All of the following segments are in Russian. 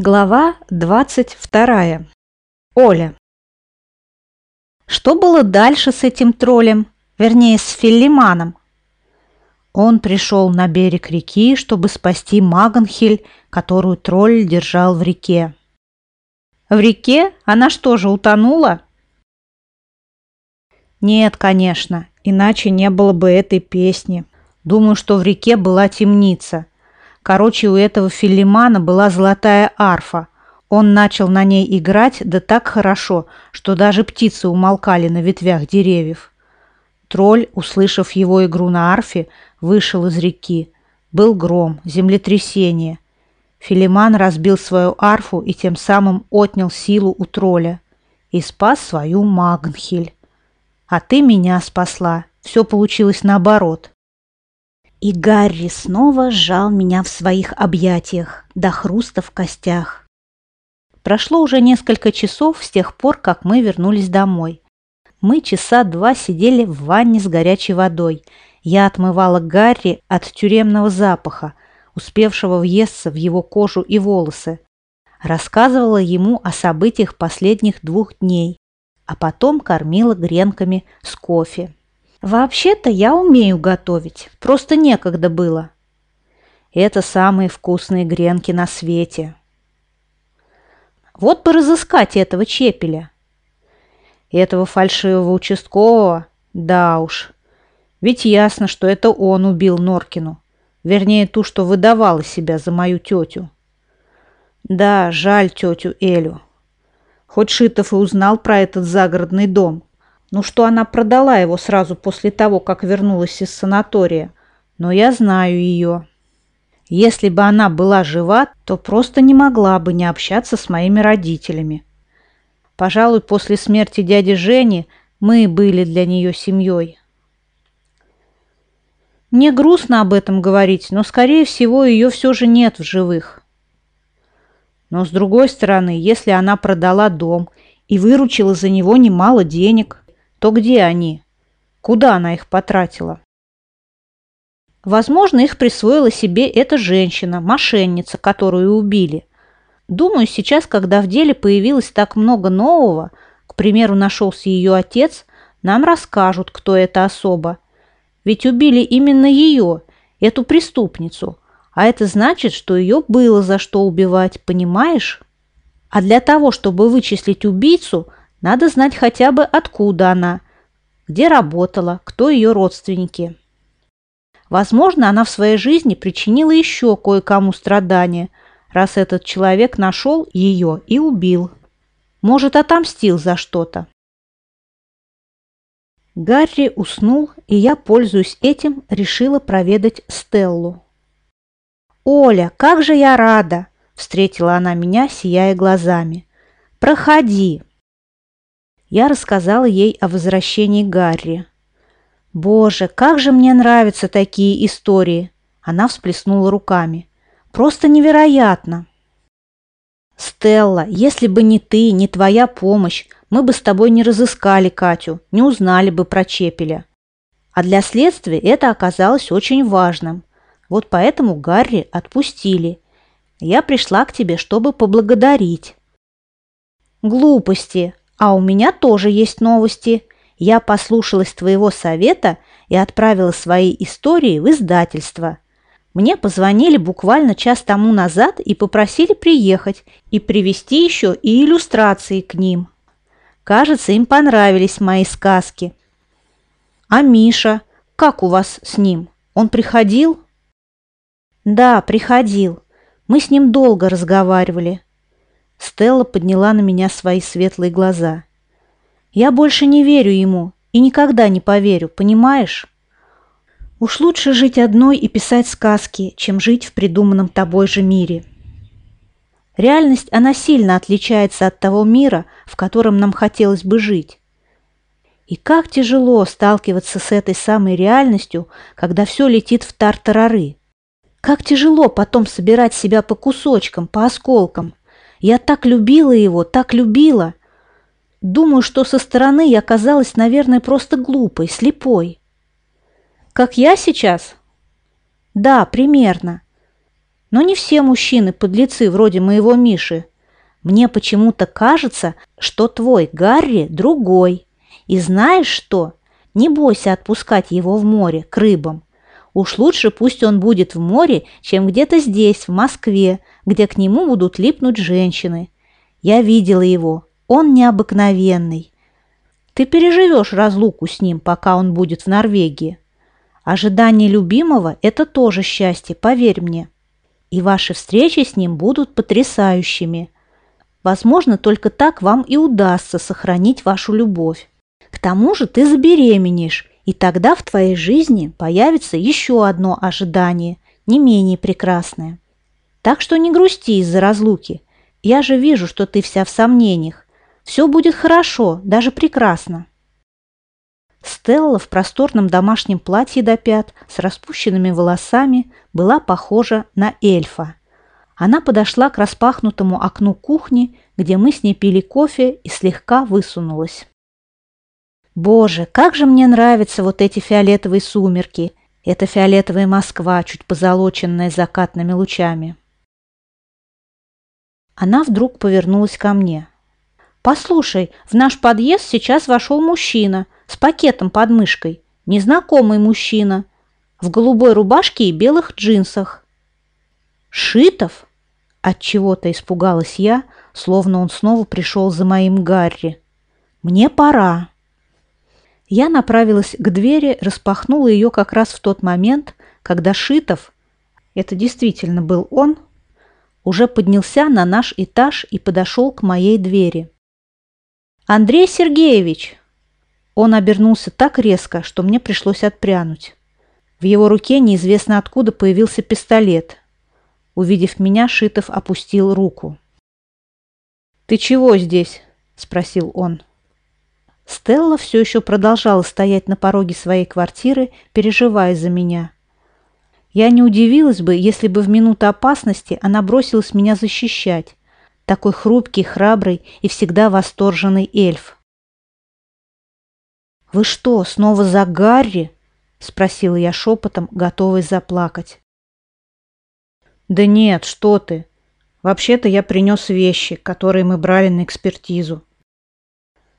Глава 22. Оля. Что было дальше с этим троллем, вернее, с Филиманом? Он пришел на берег реки, чтобы спасти Маганхель, которую тролль держал в реке. В реке? Она что же, утонула? Нет, конечно, иначе не было бы этой песни. Думаю, что в реке была темница – Короче, у этого Филимана была золотая арфа. Он начал на ней играть, да так хорошо, что даже птицы умолкали на ветвях деревьев. Тролль, услышав его игру на арфе, вышел из реки. Был гром, землетрясение. Филиман разбил свою арфу и тем самым отнял силу у тролля и спас свою Магнхель. А ты меня спасла. Все получилось наоборот. И Гарри снова сжал меня в своих объятиях до хруста в костях. Прошло уже несколько часов с тех пор, как мы вернулись домой. Мы часа два сидели в ванне с горячей водой. Я отмывала Гарри от тюремного запаха, успевшего въесться в его кожу и волосы. Рассказывала ему о событиях последних двух дней, а потом кормила гренками с кофе. Вообще-то я умею готовить, просто некогда было. Это самые вкусные гренки на свете. Вот бы разыскать этого чепеля. Этого фальшивого участкового? Да уж. Ведь ясно, что это он убил Норкину. Вернее, ту, что выдавала себя за мою тетю. Да, жаль тетю Элю. Хоть Шитов и узнал про этот загородный дом – ну, что она продала его сразу после того, как вернулась из санатория. Но я знаю ее. Если бы она была жива, то просто не могла бы не общаться с моими родителями. Пожалуй, после смерти дяди Жени мы были для нее семьей. Мне грустно об этом говорить, но, скорее всего, ее все же нет в живых. Но, с другой стороны, если она продала дом и выручила за него немало денег – то где они? Куда она их потратила? Возможно, их присвоила себе эта женщина, мошенница, которую убили. Думаю, сейчас, когда в деле появилось так много нового, к примеру, нашелся ее отец, нам расскажут, кто эта особа. Ведь убили именно ее, эту преступницу. А это значит, что ее было за что убивать, понимаешь? А для того, чтобы вычислить убийцу, надо знать хотя бы откуда она, где работала, кто ее родственники. Возможно, она в своей жизни причинила еще кое-кому страдания, раз этот человек нашел ее и убил. Может, отомстил за что-то. Гарри уснул, и я, пользуясь этим, решила проведать Стеллу. «Оля, как же я рада!» – встретила она меня, сияя глазами. «Проходи!» Я рассказала ей о возвращении Гарри. «Боже, как же мне нравятся такие истории!» Она всплеснула руками. «Просто невероятно!» «Стелла, если бы не ты, не твоя помощь, мы бы с тобой не разыскали Катю, не узнали бы про Чепеля. А для следствия это оказалось очень важным. Вот поэтому Гарри отпустили. Я пришла к тебе, чтобы поблагодарить». «Глупости!» А у меня тоже есть новости. Я послушалась твоего совета и отправила свои истории в издательство. Мне позвонили буквально час тому назад и попросили приехать и привезти еще и иллюстрации к ним. Кажется, им понравились мои сказки. А Миша, как у вас с ним? Он приходил? Да, приходил. Мы с ним долго разговаривали. Стелла подняла на меня свои светлые глаза. «Я больше не верю ему и никогда не поверю, понимаешь? Уж лучше жить одной и писать сказки, чем жить в придуманном тобой же мире». Реальность, она сильно отличается от того мира, в котором нам хотелось бы жить. И как тяжело сталкиваться с этой самой реальностью, когда все летит в тартарары. Как тяжело потом собирать себя по кусочкам, по осколкам, я так любила его, так любила. Думаю, что со стороны я казалась, наверное, просто глупой, слепой. Как я сейчас? Да, примерно. Но не все мужчины подлецы вроде моего Миши. Мне почему-то кажется, что твой Гарри другой. И знаешь что? Не бойся отпускать его в море, к рыбам. Уж лучше пусть он будет в море, чем где-то здесь, в Москве, где к нему будут липнуть женщины. Я видела его. Он необыкновенный. Ты переживешь разлуку с ним, пока он будет в Норвегии. Ожидание любимого – это тоже счастье, поверь мне. И ваши встречи с ним будут потрясающими. Возможно, только так вам и удастся сохранить вашу любовь. К тому же ты забеременеешь, и тогда в твоей жизни появится еще одно ожидание, не менее прекрасное. Так что не грусти из-за разлуки. Я же вижу, что ты вся в сомнениях. Все будет хорошо, даже прекрасно. Стелла в просторном домашнем платье до пят с распущенными волосами была похожа на эльфа. Она подошла к распахнутому окну кухни, где мы с ней пили кофе, и слегка высунулась. «Боже, как же мне нравятся вот эти фиолетовые сумерки! Это фиолетовая Москва, чуть позолоченная закатными лучами!» Она вдруг повернулась ко мне. «Послушай, в наш подъезд сейчас вошел мужчина – с пакетом под мышкой, незнакомый мужчина, в голубой рубашке и белых джинсах. «Шитов?» От чего то испугалась я, словно он снова пришел за моим Гарри. «Мне пора». Я направилась к двери, распахнула ее как раз в тот момент, когда Шитов, это действительно был он, уже поднялся на наш этаж и подошел к моей двери. «Андрей Сергеевич!» Он обернулся так резко, что мне пришлось отпрянуть. В его руке неизвестно откуда появился пистолет. Увидев меня, Шитов опустил руку. «Ты чего здесь?» – спросил он. Стелла все еще продолжала стоять на пороге своей квартиры, переживая за меня. Я не удивилась бы, если бы в минуту опасности она бросилась меня защищать. Такой хрупкий, храбрый и всегда восторженный эльф. «Вы что, снова за Гарри?» – спросила я шепотом, готовой заплакать. «Да нет, что ты. Вообще-то я принес вещи, которые мы брали на экспертизу.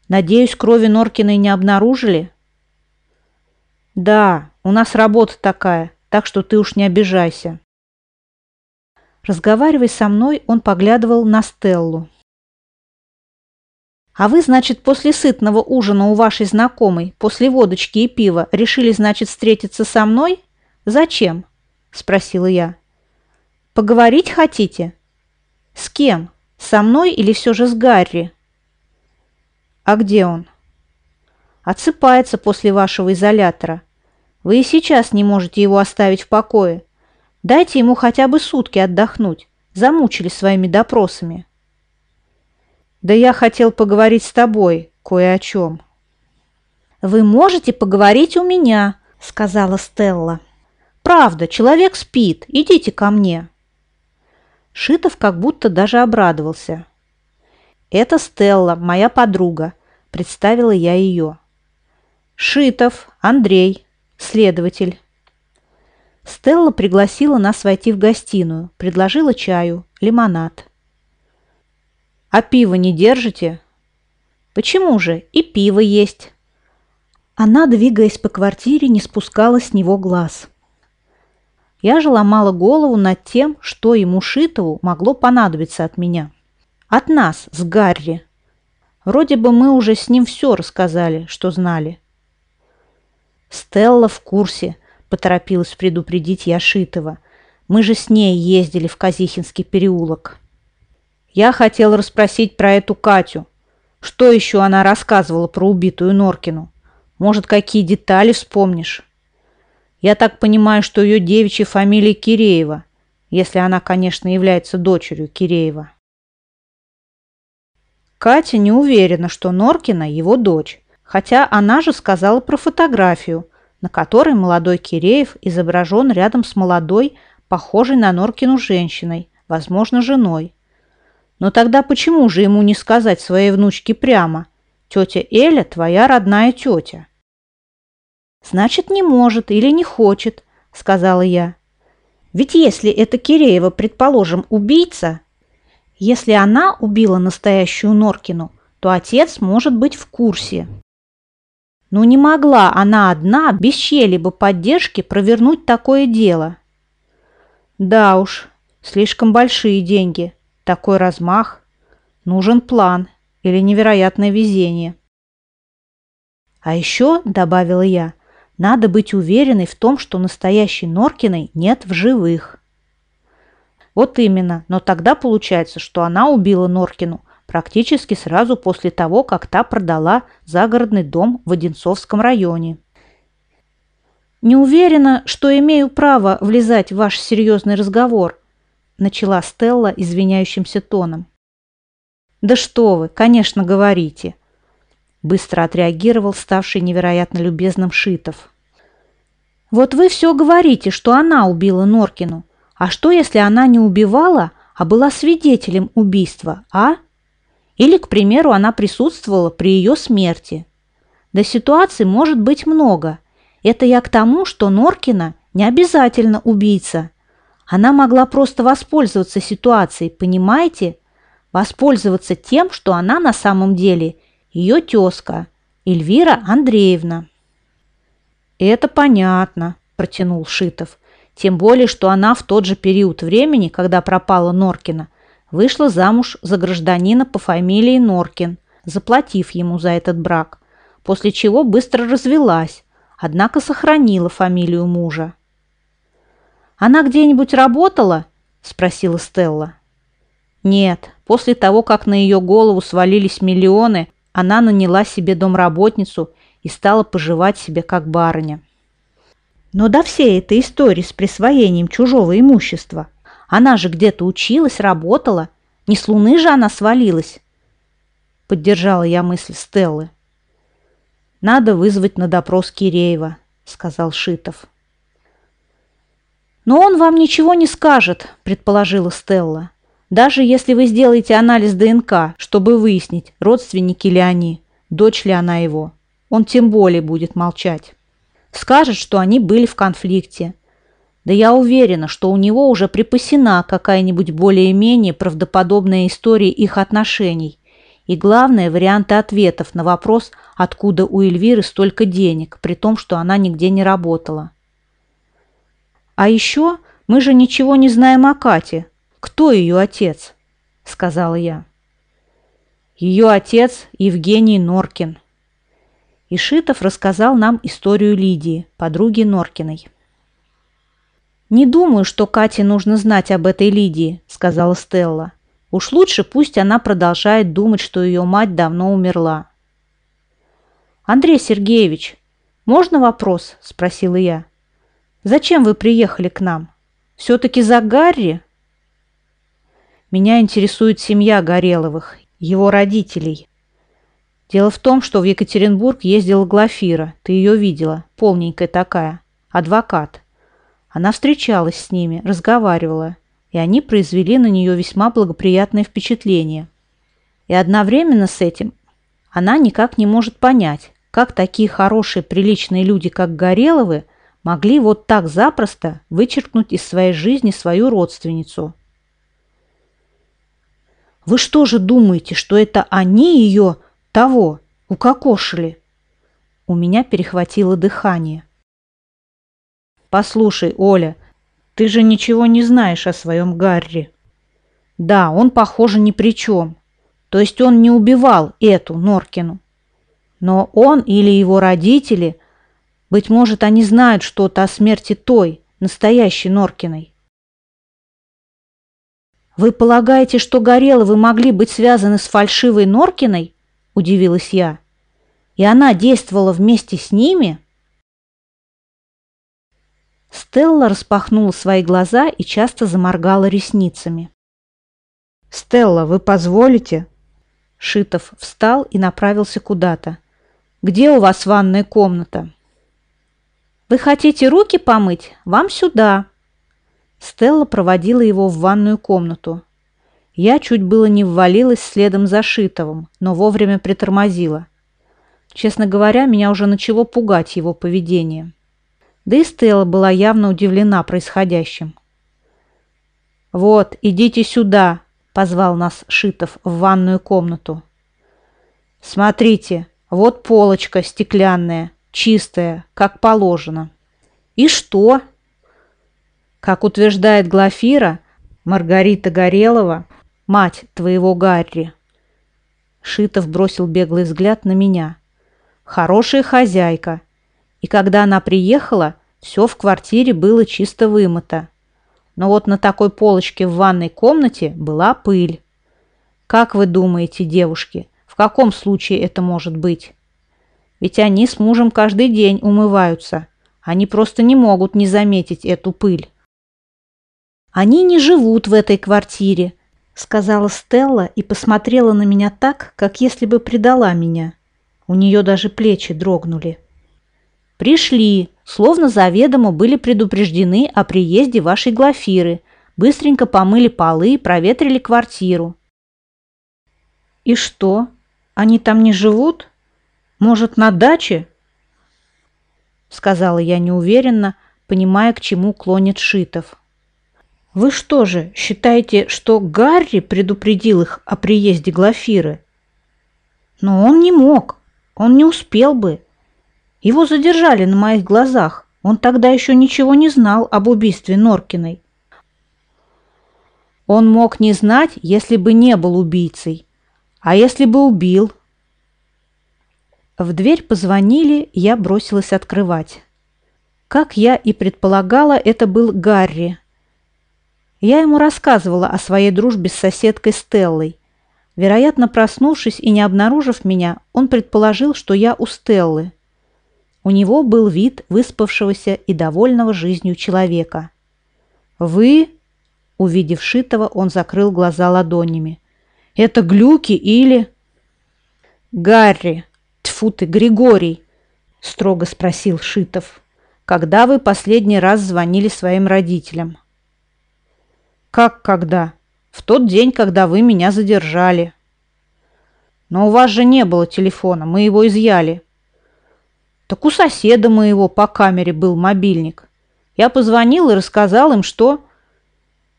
Надеюсь, крови Норкиной не обнаружили?» «Да, у нас работа такая, так что ты уж не обижайся». Разговаривая со мной, он поглядывал на Стеллу. А вы, значит, после сытного ужина у вашей знакомой, после водочки и пива, решили, значит, встретиться со мной? Зачем? Спросила я. Поговорить хотите? С кем? Со мной или все же с Гарри? А где он? Отсыпается после вашего изолятора. Вы и сейчас не можете его оставить в покое. Дайте ему хотя бы сутки отдохнуть. Замучили своими допросами. Да я хотел поговорить с тобой кое о чем. Вы можете поговорить у меня, сказала Стелла. Правда, человек спит, идите ко мне. Шитов как будто даже обрадовался. Это Стелла, моя подруга, представила я ее. Шитов, Андрей, следователь. Стелла пригласила нас войти в гостиную, предложила чаю, лимонад. А пиво не держите? Почему же? И пиво есть. Она, двигаясь по квартире, не спускала с него глаз. Я же ломала голову над тем, что ему Шитову могло понадобиться от меня. От нас, с Гарри. Вроде бы мы уже с ним все рассказали, что знали. Стелла в курсе, поторопилась предупредить я Шитова. Мы же с ней ездили в Казихинский переулок. Я хотел расспросить про эту Катю. Что еще она рассказывала про убитую Норкину? Может, какие детали вспомнишь? Я так понимаю, что ее девичья фамилия Киреева, если она, конечно, является дочерью Киреева. Катя не уверена, что Норкина его дочь, хотя она же сказала про фотографию, на которой молодой Киреев изображен рядом с молодой, похожей на Норкину женщиной, возможно, женой. Но тогда почему же ему не сказать своей внучке прямо? Тетя Эля твоя родная тетя. Значит, не может или не хочет, сказала я. Ведь если это Киреева, предположим, убийца, если она убила настоящую Норкину, то отец может быть в курсе. Но не могла она одна, без чьей-либо поддержки, провернуть такое дело. Да уж, слишком большие деньги, такой размах. Нужен план или невероятное везение. А еще, добавила я, надо быть уверенной в том, что настоящей Норкиной нет в живых. Вот именно, но тогда получается, что она убила Норкину практически сразу после того, как та продала загородный дом в Одинцовском районе. «Не уверена, что имею право влезать в ваш серьезный разговор», начала Стелла извиняющимся тоном. «Да что вы, конечно, говорите», быстро отреагировал ставший невероятно любезным Шитов. «Вот вы все говорите, что она убила Норкину. А что, если она не убивала, а была свидетелем убийства, а? Или, к примеру, она присутствовала при ее смерти. Да ситуаций может быть много. Это я к тому, что Норкина не обязательно убийца. Она могла просто воспользоваться ситуацией, понимаете? Воспользоваться тем, что она на самом деле ее тезка, Эльвира Андреевна. «Это понятно», – протянул Шитов. Тем более, что она в тот же период времени, когда пропала Норкина, вышла замуж за гражданина по фамилии Норкин, заплатив ему за этот брак, после чего быстро развелась, однако сохранила фамилию мужа. «Она где-нибудь работала?» – спросила Стелла. Нет, после того, как на ее голову свалились миллионы, она наняла себе домработницу и стала поживать себе как барыня. Но до всей этой истории с присвоением чужого имущества она же где-то училась, работала. Не с луны же она свалилась. Поддержала я мысль Стеллы. «Надо вызвать на допрос Киреева», — сказал Шитов. «Но он вам ничего не скажет», — предположила Стелла. «Даже если вы сделаете анализ ДНК, чтобы выяснить, родственники ли они, дочь ли она его, он тем более будет молчать». Скажет, что они были в конфликте. Да я уверена, что у него уже припасена какая-нибудь более-менее правдоподобная история их отношений. И главное, варианты ответов на вопрос, откуда у Эльвиры столько денег, при том, что она нигде не работала. А еще мы же ничего не знаем о Кате. Кто ее отец? Сказала я. Ее отец Евгений Норкин. Ишитов рассказал нам историю Лидии, подруги Норкиной. «Не думаю, что Кате нужно знать об этой Лидии», – сказала Стелла. «Уж лучше пусть она продолжает думать, что ее мать давно умерла». «Андрей Сергеевич, можно вопрос?» – спросила я. «Зачем вы приехали к нам? Все-таки за Гарри?» «Меня интересует семья Гореловых, его родителей», Дело в том, что в Екатеринбург ездила Глафира. Ты ее видела. Полненькая такая. Адвокат. Она встречалась с ними, разговаривала. И они произвели на нее весьма благоприятное впечатление. И одновременно с этим она никак не может понять, как такие хорошие, приличные люди, как Гореловы, могли вот так запросто вычеркнуть из своей жизни свою родственницу. Вы что же думаете, что это они ее того, укокошили. У меня перехватило дыхание. Послушай, Оля, ты же ничего не знаешь о своем Гарри. Да, он, похоже, ни при чем. То есть он не убивал эту Норкину. Но он или его родители, быть может, они знают что-то о смерти той, настоящей Норкиной. Вы полагаете, что Гореловы могли быть связаны с фальшивой Норкиной? – удивилась я. «И она действовала вместе с ними?» Стелла распахнула свои глаза и часто заморгала ресницами. «Стелла, вы позволите?» Шитов встал и направился куда-то. «Где у вас ванная комната?» «Вы хотите руки помыть? Вам сюда!» Стелла проводила его в ванную комнату. Я чуть было не ввалилась следом за Шитовым, но вовремя притормозила. Честно говоря, меня уже начало пугать его поведение. Да и Стелла была явно удивлена происходящим. «Вот, идите сюда», – позвал нас Шитов в ванную комнату. «Смотрите, вот полочка стеклянная, чистая, как положено». «И что?» Как утверждает Глафира, Маргарита Горелова, мать твоего Гарри. Шитов бросил беглый взгляд на меня. Хорошая хозяйка. И когда она приехала, все в квартире было чисто вымыто. Но вот на такой полочке в ванной комнате была пыль. Как вы думаете, девушки, в каком случае это может быть? Ведь они с мужем каждый день умываются. Они просто не могут не заметить эту пыль. «Они не живут в этой квартире», — сказала Стелла и посмотрела на меня так, как если бы предала меня. У нее даже плечи дрогнули. «Пришли, словно заведомо были предупреждены о приезде вашей Глафиры, быстренько помыли полы и проветрили квартиру». «И что? Они там не живут? Может, на даче?» Сказала я неуверенно, понимая, к чему клонит Шитов. Вы что же, считаете, что Гарри предупредил их о приезде Глафиры? Но он не мог, он не успел бы. Его задержали на моих глазах. Он тогда еще ничего не знал об убийстве Норкиной. Он мог не знать, если бы не был убийцей. А если бы убил? В дверь позвонили, я бросилась открывать. Как я и предполагала, это был Гарри, я ему рассказывала о своей дружбе с соседкой Стеллой. Вероятно, проснувшись и не обнаружив меня, он предположил, что я у Стеллы. У него был вид выспавшегося и довольного жизнью человека. «Вы?» Увидев Шитова, он закрыл глаза ладонями. «Это глюки или...» «Гарри! Тьфу ты, Григорий!» строго спросил Шитов. «Когда вы последний раз звонили своим родителям?» Как когда? В тот день, когда вы меня задержали. Но у вас же не было телефона, мы его изъяли. Так у соседа моего по камере был мобильник. Я позвонил и рассказал им, что...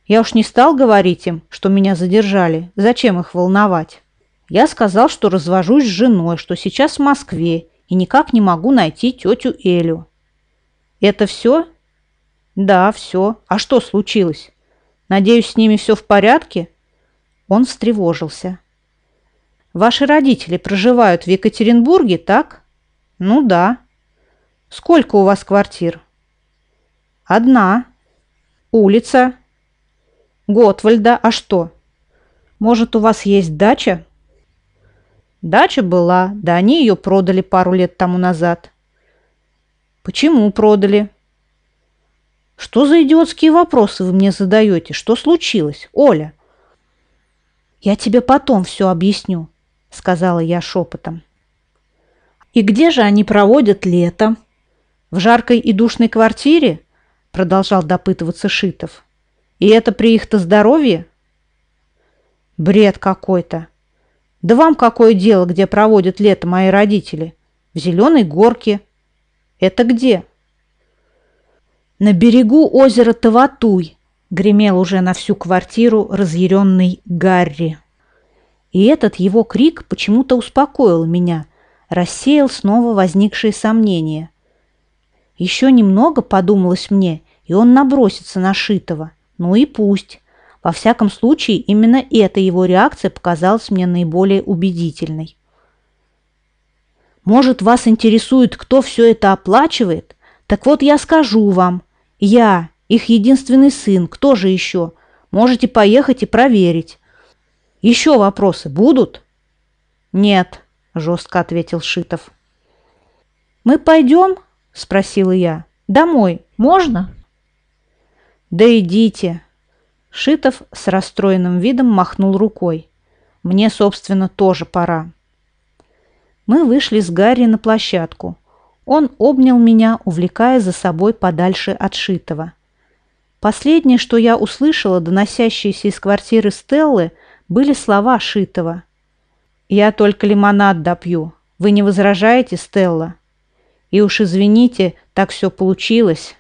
Я уж не стал говорить им, что меня задержали. Зачем их волновать? Я сказал, что развожусь с женой, что сейчас в Москве и никак не могу найти тетю Элю. Это все? Да, все. А что случилось? Надеюсь, с ними все в порядке?» Он встревожился. «Ваши родители проживают в Екатеринбурге, так?» «Ну да». «Сколько у вас квартир?» «Одна». «Улица?» «Готвальда. А что?» «Может, у вас есть дача?» «Дача была, да они ее продали пару лет тому назад». «Почему продали?» Что за идиотские вопросы вы мне задаете? Что случилось, Оля? Я тебе потом все объясню, сказала я шепотом. И где же они проводят лето? В жаркой и душной квартире? Продолжал допытываться Шитов. И это при их-то здоровье? Бред какой-то. Да вам какое дело, где проводят лето мои родители? В Зеленой горке. Это где? На берегу озера Таватуй гремел уже на всю квартиру разъяренный Гарри. И этот его крик почему-то успокоил меня, рассеял снова возникшие сомнения. Еще немного, подумалось мне, и он набросится на Шитова. Ну и пусть. Во всяком случае, именно эта его реакция показалась мне наиболее убедительной. Может, вас интересует, кто все это оплачивает? Так вот я скажу вам – я, их единственный сын, кто же еще? Можете поехать и проверить. Еще вопросы будут? Нет, жестко ответил Шитов. Мы пойдем? Спросила я. Домой можно? Да идите. Шитов с расстроенным видом махнул рукой. Мне, собственно, тоже пора. Мы вышли с Гарри на площадку. Он обнял меня, увлекая за собой подальше от Шитова. Последнее, что я услышала, доносящиеся из квартиры Стеллы, были слова Шитова. «Я только лимонад допью. Вы не возражаете, Стелла? И уж извините, так все получилось».